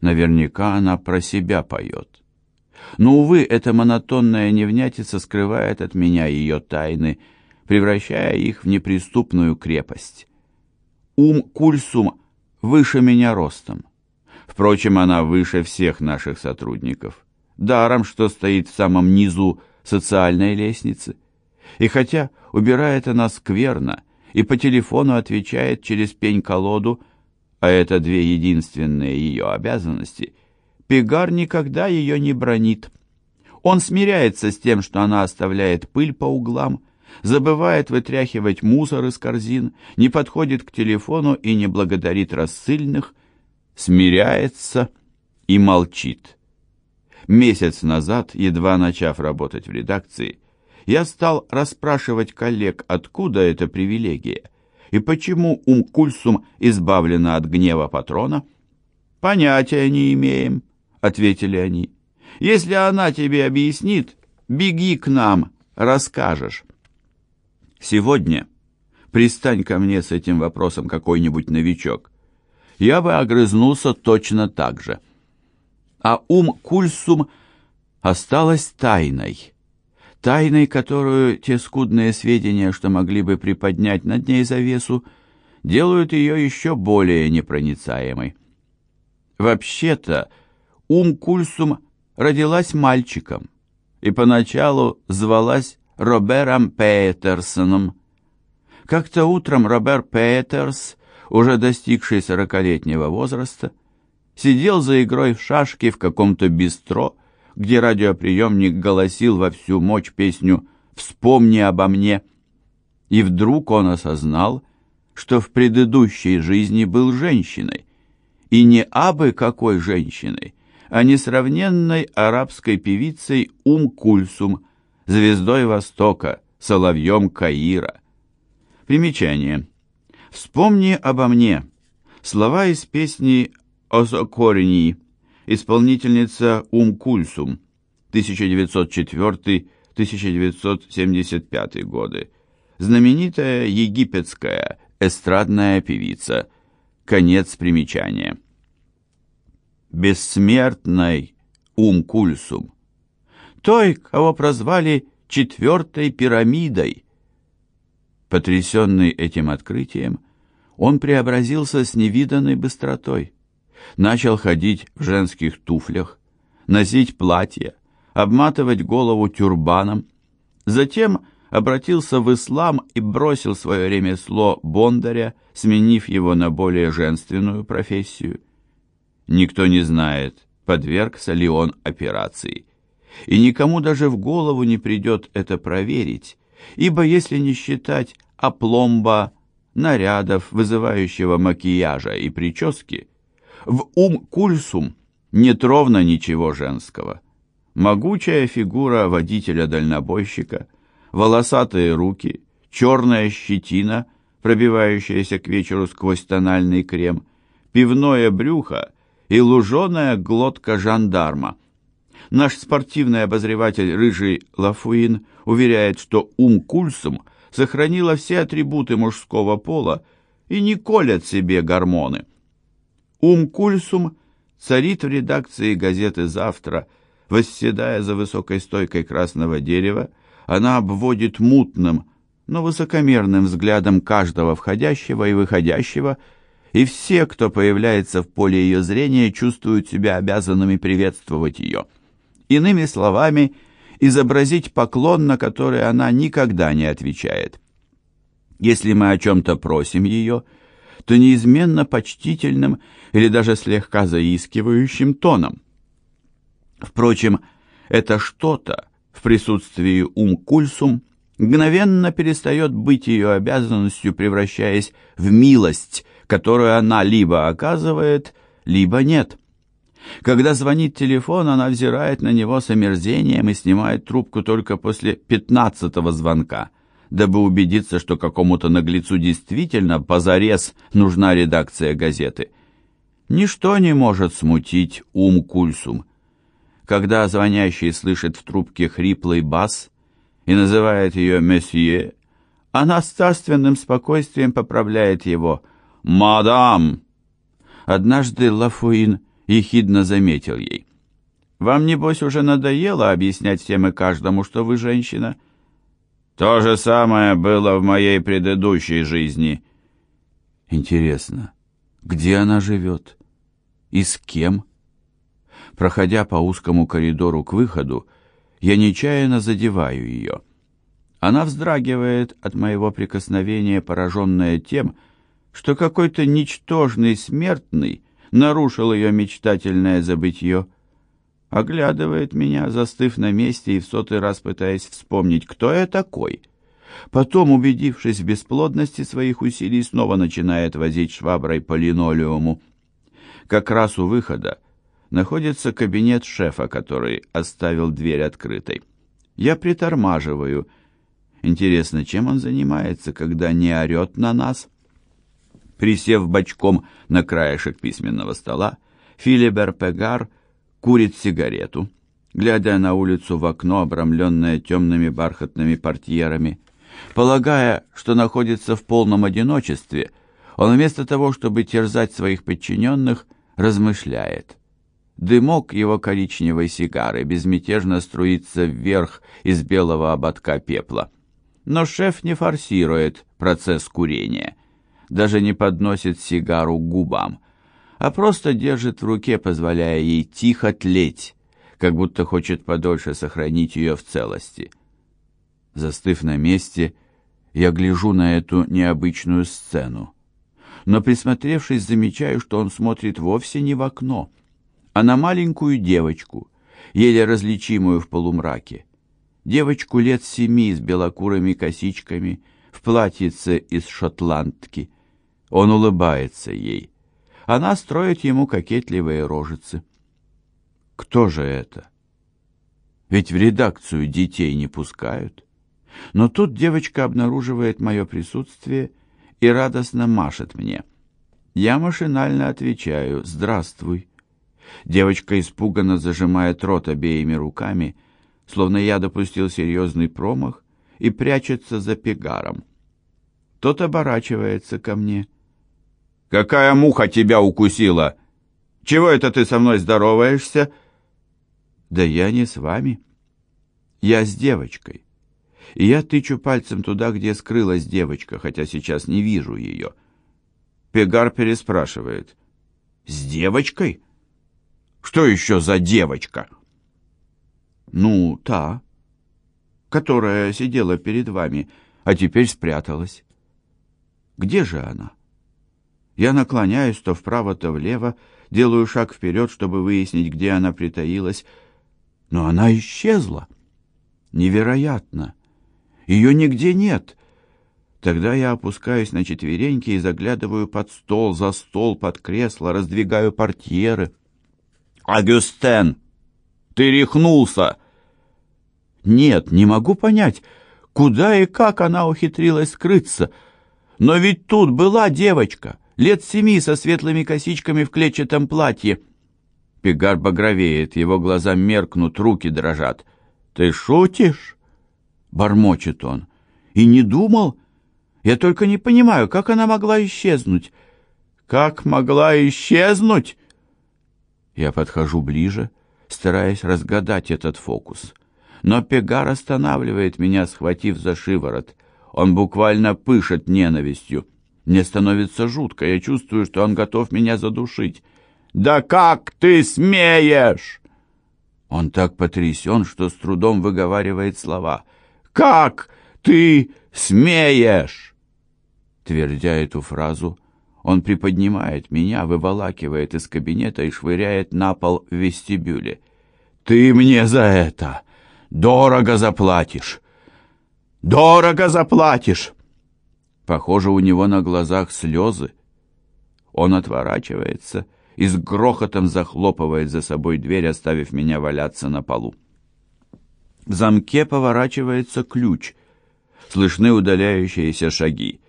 Наверняка она про себя поет. Но, увы, эта монотонная невнятица скрывает от меня ее тайны, превращая их в неприступную крепость. Ум Кульсум выше меня ростом. Впрочем, она выше всех наших сотрудников. Даром, что стоит в самом низу социальной лестницы. И хотя убирает она скверно и по телефону отвечает через пень-колоду, а это две единственные ее обязанности, Пегар никогда ее не бронит. Он смиряется с тем, что она оставляет пыль по углам, забывает вытряхивать мусор из корзин, не подходит к телефону и не благодарит рассыльных, смиряется и молчит. Месяц назад, едва начав работать в редакции, я стал расспрашивать коллег, откуда эта привилегия и почему Умкульсум избавлена от гнева патрона. «Понятия не имеем», — ответили они. «Если она тебе объяснит, беги к нам, расскажешь». Сегодня пристань ко мне с этим вопросом какой-нибудь новичок. Я бы огрызнулся точно так же. А ум Кульсум осталась тайной. Тайной, которую те скудные сведения, что могли бы приподнять над ней завесу, делают ее еще более непроницаемой. Вообще-то, ум Кульсум родилась мальчиком и поначалу звалась Робером Петерсоном. Как-то утром Робер Петерс, уже достигший сорокалетнего возраста, сидел за игрой в шашки в каком-то бистро, где радиоприемник голосил во всю мощь песню «Вспомни обо мне». И вдруг он осознал, что в предыдущей жизни был женщиной, и не абы какой женщиной, а несравненной арабской певицей Ум Кульсум, звездой Востока, соловьем Каира. Примечание. «Вспомни обо мне». Слова из песни «Озокорни», исполнительница Ум Кульсум, 1904-1975 годы, знаменитая египетская эстрадная певица. Конец примечания. Бессмертной Ум Кульсум той, кого прозвали четвертой пирамидой. Потрясенный этим открытием, он преобразился с невиданной быстротой. Начал ходить в женских туфлях, носить платья, обматывать голову тюрбаном. Затем обратился в ислам и бросил свое ремесло бондаря, сменив его на более женственную профессию. Никто не знает, подвергся ли он операции и никому даже в голову не придет это проверить, ибо если не считать опломба, нарядов, вызывающего макияжа и прически, в ум кульсум нет ровно ничего женского. Могучая фигура водителя-дальнобойщика, волосатые руки, черная щетина, пробивающаяся к вечеру сквозь тональный крем, пивное брюхо и луженая глотка жандарма – Наш спортивный обозреватель Рыжий Лафуин уверяет, что ум Кульсум сохранила все атрибуты мужского пола и не колят себе гормоны. Ум Кульсум царит в редакции газеты «Завтра», восседая за высокой стойкой красного дерева, она обводит мутным, но высокомерным взглядом каждого входящего и выходящего, и все, кто появляется в поле ее зрения, чувствуют себя обязанными приветствовать ее. Иными словами, изобразить поклон, на который она никогда не отвечает. Если мы о чем-то просим ее, то неизменно почтительным или даже слегка заискивающим тоном. Впрочем, это что-то в присутствии умкульсум мгновенно перестает быть ее обязанностью, превращаясь в милость, которую она либо оказывает, либо нет. Когда звонит телефон, она взирает на него с омерзением и снимает трубку только после пятнадцатого звонка, дабы убедиться, что какому-то наглецу действительно позарез нужна редакция газеты. Ничто не может смутить ум Кульсум. Когда звонящий слышит в трубке хриплый бас и называет ее «месье», она с царственным спокойствием поправляет его «мадам». Однажды Лафуин ехидно заметил ей. «Вам, небось, уже надоело объяснять всем и каждому, что вы женщина?» «То же самое было в моей предыдущей жизни». «Интересно, где она живет? И с кем?» Проходя по узкому коридору к выходу, я нечаянно задеваю ее. Она вздрагивает от моего прикосновения, пораженная тем, что какой-то ничтожный смертный нарушил ее мечтательное забытье. Оглядывает меня, застыв на месте и в сотый раз пытаясь вспомнить, кто я такой. Потом, убедившись в бесплодности своих усилий, снова начинает возить шваброй по линолеуму. Как раз у выхода находится кабинет шефа, который оставил дверь открытой. Я притормаживаю. Интересно, чем он занимается, когда не орет на нас? Присев бочком на краешек письменного стола, Филибер Пегар курит сигарету, глядя на улицу в окно, обрамленное темными бархатными портьерами. Полагая, что находится в полном одиночестве, он вместо того, чтобы терзать своих подчиненных, размышляет. Дымок его коричневой сигары безмятежно струится вверх из белого ободка пепла. Но шеф не форсирует процесс курения, даже не подносит сигару к губам, а просто держит в руке, позволяя ей тихо тлеть, как будто хочет подольше сохранить ее в целости. Застыв на месте, я гляжу на эту необычную сцену. Но, присмотревшись, замечаю, что он смотрит вовсе не в окно, а на маленькую девочку, еле различимую в полумраке. Девочку лет семи с белокурыми косичками, в платьице из шотландки. Он улыбается ей. Она строит ему кокетливые рожицы. Кто же это? Ведь в редакцию детей не пускают. Но тут девочка обнаруживает мое присутствие и радостно машет мне. Я машинально отвечаю «Здравствуй». Девочка испуганно зажимает рот обеими руками, словно я допустил серьезный промах, и прячется за пегаром. Тот оборачивается ко мне. «Какая муха тебя укусила? Чего это ты со мной здороваешься?» «Да я не с вами. Я с девочкой. И я тычу пальцем туда, где скрылась девочка, хотя сейчас не вижу ее». Пегар переспрашивает. «С девочкой?» Что еще за девочка? Ну, та, которая сидела перед вами, а теперь спряталась. Где же она? Я наклоняюсь то вправо, то влево, делаю шаг вперед, чтобы выяснить, где она притаилась. Но она исчезла. Невероятно. Ее нигде нет. Тогда я опускаюсь на четвереньки и заглядываю под стол, за стол, под кресло, раздвигаю портьеры. «Агюстен, ты рехнулся!» «Нет, не могу понять, куда и как она ухитрилась скрыться. Но ведь тут была девочка, лет семи, со светлыми косичками в клетчатом платье». Пегар багровеет, его глаза меркнут, руки дрожат. «Ты шутишь?» — бормочет он. «И не думал? Я только не понимаю, как она могла исчезнуть?» «Как могла исчезнуть?» Я подхожу ближе, стараясь разгадать этот фокус. Но Пегар останавливает меня, схватив за шиворот. Он буквально пышет ненавистью. Мне становится жутко, я чувствую, что он готов меня задушить. «Да как ты смеешь?» Он так потрясен, что с трудом выговаривает слова. «Как ты смеешь?» Твердя эту фразу, он приподнимает меня, выволакивает из кабинета и швыряет на пол в вестибюле. «Ты мне за это дорого заплатишь! Дорого заплатишь!» Похоже, у него на глазах слезы. Он отворачивается и с грохотом захлопывает за собой дверь, оставив меня валяться на полу. В замке поворачивается ключ. Слышны удаляющиеся шаги.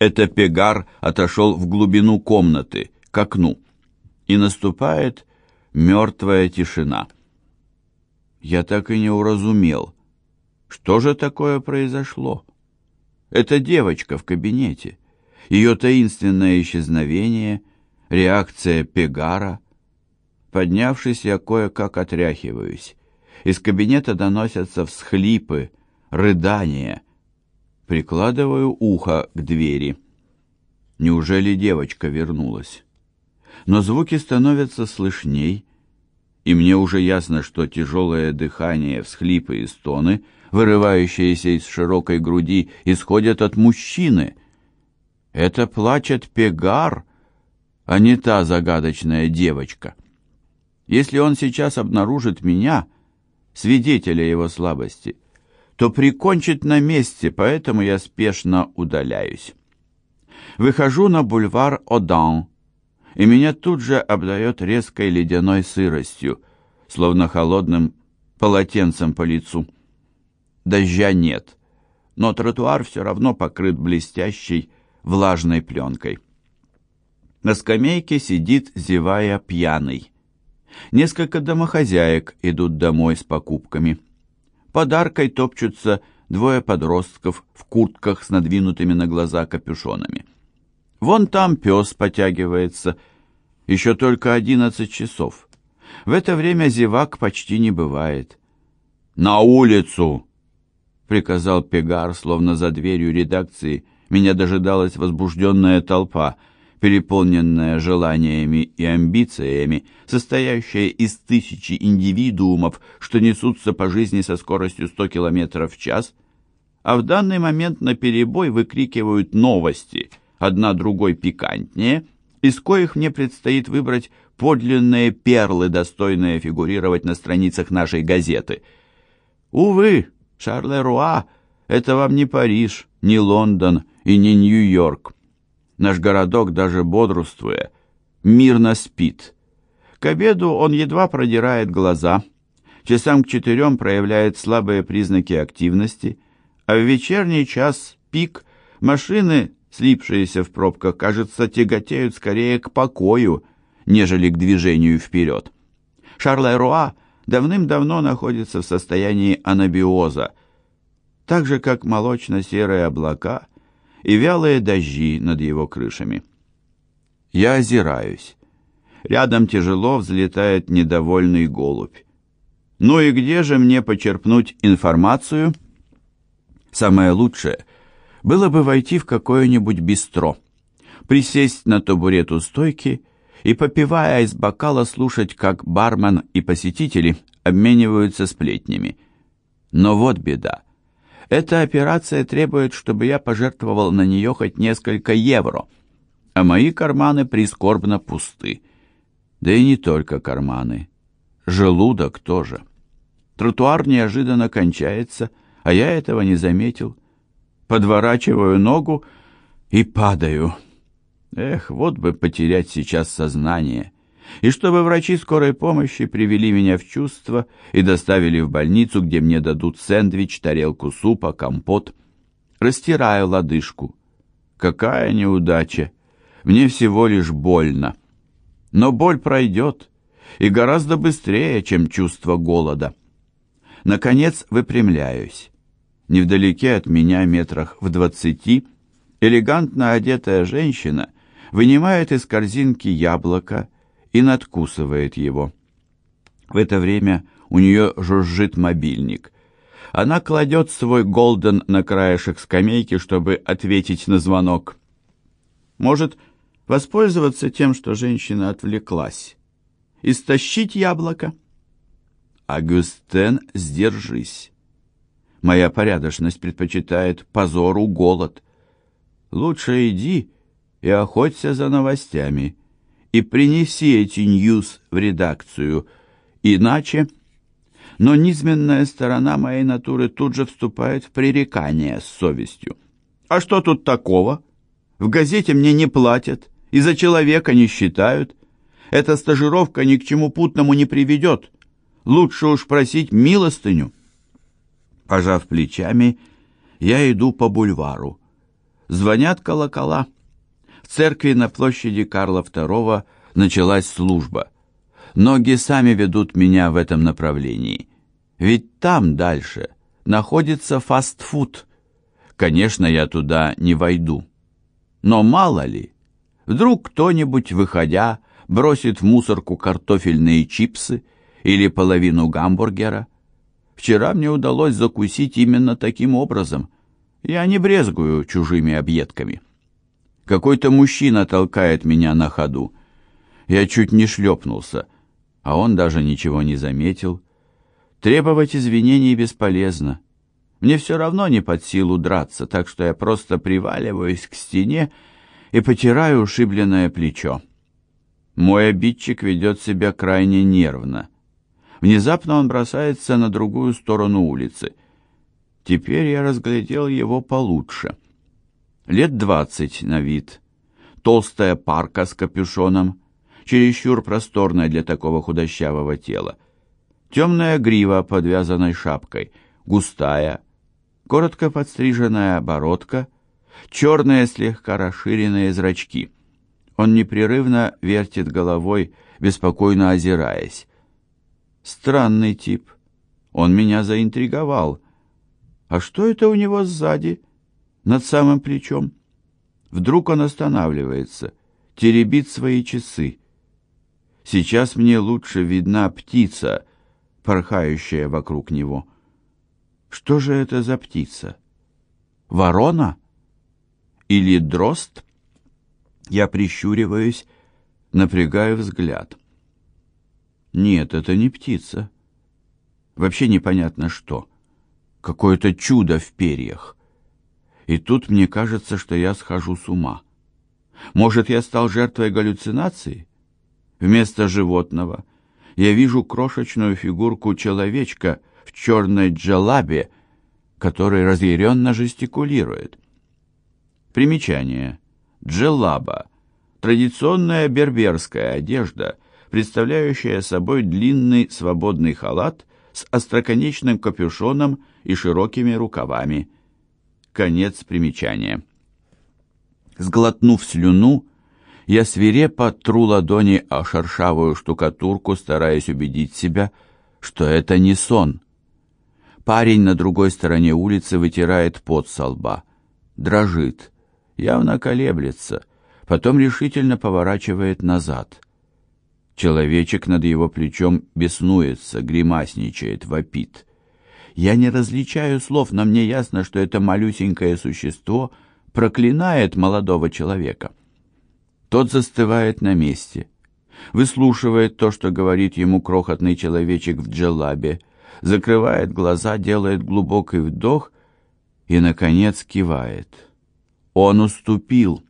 Это Пегар отошел в глубину комнаты, к окну, и наступает мертвая тишина. Я так и не уразумел, что же такое произошло. Это девочка в кабинете, ее таинственное исчезновение, реакция Пегара. Поднявшись, я кое-как отряхиваюсь. Из кабинета доносятся всхлипы, рыдания. Прикладываю ухо к двери. Неужели девочка вернулась? Но звуки становятся слышней, и мне уже ясно, что тяжелое дыхание, всхлипы и стоны, вырывающиеся из широкой груди, исходят от мужчины. Это плачет Пегар, а не та загадочная девочка. Если он сейчас обнаружит меня, свидетеля его слабости, то прикончит на месте, поэтому я спешно удаляюсь. Выхожу на бульвар Одан, и меня тут же обдает резкой ледяной сыростью, словно холодным полотенцем по лицу. Дождя нет, но тротуар все равно покрыт блестящей влажной пленкой. На скамейке сидит, зевая, пьяный. Несколько домохозяек идут домой с покупками. Подаркой топчутся двое подростков в куртках с надвинутыми на глаза капюшонами. Вон там пес потягивается. Еще только одиннадцать часов. В это время зевак почти не бывает. «На улицу!» — приказал Пегар, словно за дверью редакции. Меня дожидалась возбужденная толпа, переполненная желаниями и амбициями, состоящая из тысячи индивидуумов, что несутся по жизни со скоростью 100 км в час, а в данный момент на перебой выкрикивают новости — одна другой пикантнее, из коих мне предстоит выбрать подлинные перлы, достойные фигурировать на страницах нашей газеты. Увы, Шарлеруа — это вам не Париж, не Лондон и не Нью-Йорк. Наш городок, даже бодрствуя, мирно спит. К обеду он едва продирает глаза, часам к четырем проявляет слабые признаки активности, а в вечерний час пик машины слипшиеся в пробках, кажется, тяготеют скорее к покою, нежели к движению вперед. Шарлеруа давным-давно находится в состоянии анабиоза, так же, как молочно-серые облака и вялые дожди над его крышами. Я озираюсь. Рядом тяжело взлетает недовольный голубь. Ну и где же мне почерпнуть информацию? Самое лучшее — было бы войти в какое-нибудь бистро, присесть на табурет у стойки и, попивая из бокала, слушать, как бармен и посетители обмениваются сплетнями. Но вот беда. Эта операция требует, чтобы я пожертвовал на нее хоть несколько евро, а мои карманы прискорбно пусты. Да и не только карманы. Желудок тоже. Тротуар неожиданно кончается, а я этого не заметил подворачиваю ногу и падаю. Эх, вот бы потерять сейчас сознание. И чтобы врачи скорой помощи привели меня в чувство и доставили в больницу, где мне дадут сэндвич, тарелку супа, компот. Растираю лодыжку. Какая неудача! Мне всего лишь больно. Но боль пройдет, и гораздо быстрее, чем чувство голода. Наконец выпрямляюсь. Невдалеке от меня, метрах в двадцати, элегантно одетая женщина вынимает из корзинки яблоко и надкусывает его. В это время у нее жужжит мобильник. Она кладет свой голден на краешек скамейки, чтобы ответить на звонок. Может, воспользоваться тем, что женщина отвлеклась, и стащить яблоко? Агюстен, сдержись. Моя порядочность предпочитает позору голод. Лучше иди и охоться за новостями, и принеси эти ньюс в редакцию, иначе... Но низменная сторона моей натуры тут же вступает в пререкание с совестью. А что тут такого? В газете мне не платят, и за человека не считают. Эта стажировка ни к чему путному не приведет. Лучше уж просить милостыню. Пожав плечами, я иду по бульвару. Звонят колокола. Церкви на площади Карла II началась служба. Ноги сами ведут меня в этом направлении. Ведь там дальше находится фастфуд. Конечно, я туда не войду. Но мало ли, вдруг кто-нибудь, выходя, бросит в мусорку картофельные чипсы или половину гамбургера. Вчера мне удалось закусить именно таким образом. Я не брезгую чужими объедками. Какой-то мужчина толкает меня на ходу. Я чуть не шлепнулся, а он даже ничего не заметил. Требовать извинений бесполезно. Мне все равно не под силу драться, так что я просто приваливаюсь к стене и потираю ушибленное плечо. Мой обидчик ведет себя крайне нервно. Внезапно он бросается на другую сторону улицы. Теперь я разглядел его получше. Лет двадцать на вид. Толстая парка с капюшоном, чересчур просторная для такого худощавого тела. Темная грива, подвязанной шапкой, густая, коротко подстриженная бородка, черные слегка расширенные зрачки. Он непрерывно вертит головой, беспокойно озираясь. Странный тип. Он меня заинтриговал. А что это у него сзади, над самым плечом? Вдруг он останавливается, теребит свои часы. Сейчас мне лучше видна птица, порхающая вокруг него. Что же это за птица? Ворона? Или дрозд? Я прищуриваюсь, напрягаю взгляд. Нет, это не птица. Вообще непонятно что. Какое-то чудо в перьях. И тут мне кажется, что я схожу с ума. Может, я стал жертвой галлюцинации? Вместо животного я вижу крошечную фигурку человечка в черной джалабе, который разъяренно жестикулирует. Примечание. Джелаба – традиционная берберская одежда, представляющая собой длинный свободный халат с остроконечным капюшоном и широкими рукавами. Конец примечания. Сглотнув слюну, я свирепо тру ладони о шершавую штукатурку, стараясь убедить себя, что это не сон. Парень на другой стороне улицы вытирает пот со лба. Дрожит, явно колеблется, потом решительно поворачивает назад. Человечек над его плечом беснуется, гримасничает, вопит. Я не различаю слов, но мне ясно, что это малюсенькое существо проклинает молодого человека. Тот застывает на месте, выслушивает то, что говорит ему крохотный человечек в джелабе, закрывает глаза, делает глубокий вдох и, наконец, кивает. Он уступил.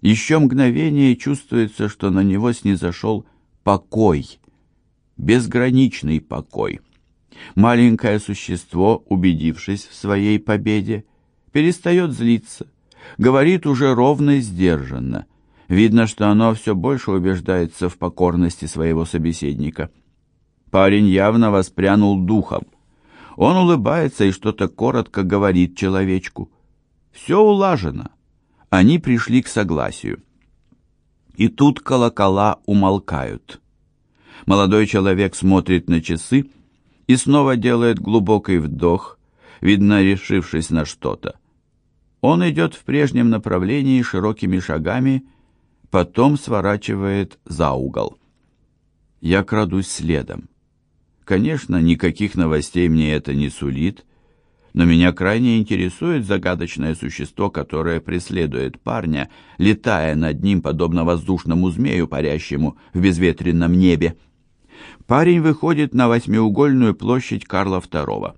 Еще мгновение чувствуется, что на него снизошел покой, безграничный покой. Маленькое существо, убедившись в своей победе, перестает злиться, говорит уже ровно и сдержанно – Видно, что оно все больше убеждается в покорности своего собеседника. Парень явно воспрянул духом. Он улыбается и что-то коротко говорит человечку. Все улажено. Они пришли к согласию. И тут колокола умолкают. Молодой человек смотрит на часы и снова делает глубокий вдох, видно, решившись на что-то. Он идет в прежнем направлении широкими шагами потом сворачивает за угол. Я крадусь следом. Конечно, никаких новостей мне это не сулит, но меня крайне интересует загадочное существо, которое преследует парня, летая над ним, подобно воздушному змею, парящему в безветренном небе. Парень выходит на восьмиугольную площадь Карла II.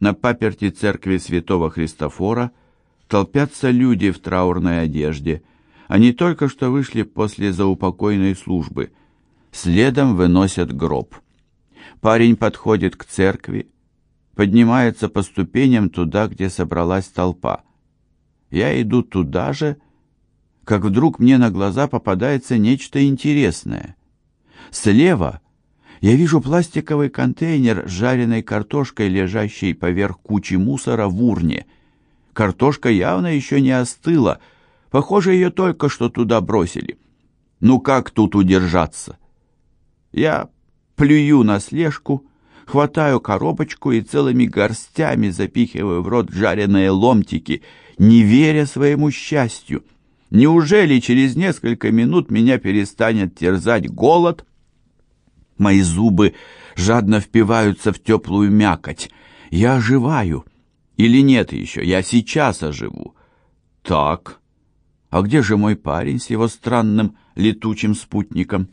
На паперти церкви святого Христофора толпятся люди в траурной одежде – они только что вышли после заупокойной службы. Следом выносят гроб. Парень подходит к церкви, поднимается по ступеням туда, где собралась толпа. Я иду туда же, как вдруг мне на глаза попадается нечто интересное. Слева я вижу пластиковый контейнер с жареной картошкой, лежащей поверх кучи мусора в урне. Картошка явно еще не остыла, Похоже, ее только что туда бросили. Ну как тут удержаться? Я плюю на слежку, хватаю коробочку и целыми горстями запихиваю в рот жареные ломтики, не веря своему счастью. Неужели через несколько минут меня перестанет терзать голод? Мои зубы жадно впиваются в теплую мякоть. Я оживаю. Или нет еще, я сейчас оживу. Так, а где же мой парень с его странным летучим спутником?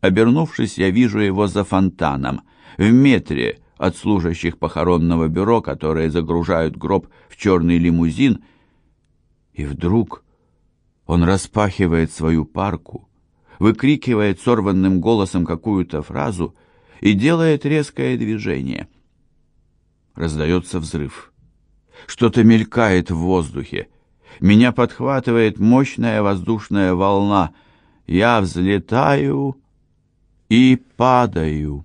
Обернувшись, я вижу его за фонтаном, в метре от служащих похоронного бюро, которые загружают гроб в черный лимузин, и вдруг он распахивает свою парку, выкрикивает сорванным голосом какую-то фразу и делает резкое движение. Раздается взрыв. Что-то мелькает в воздухе. Меня подхватывает мощная воздушная волна. Я взлетаю и падаю.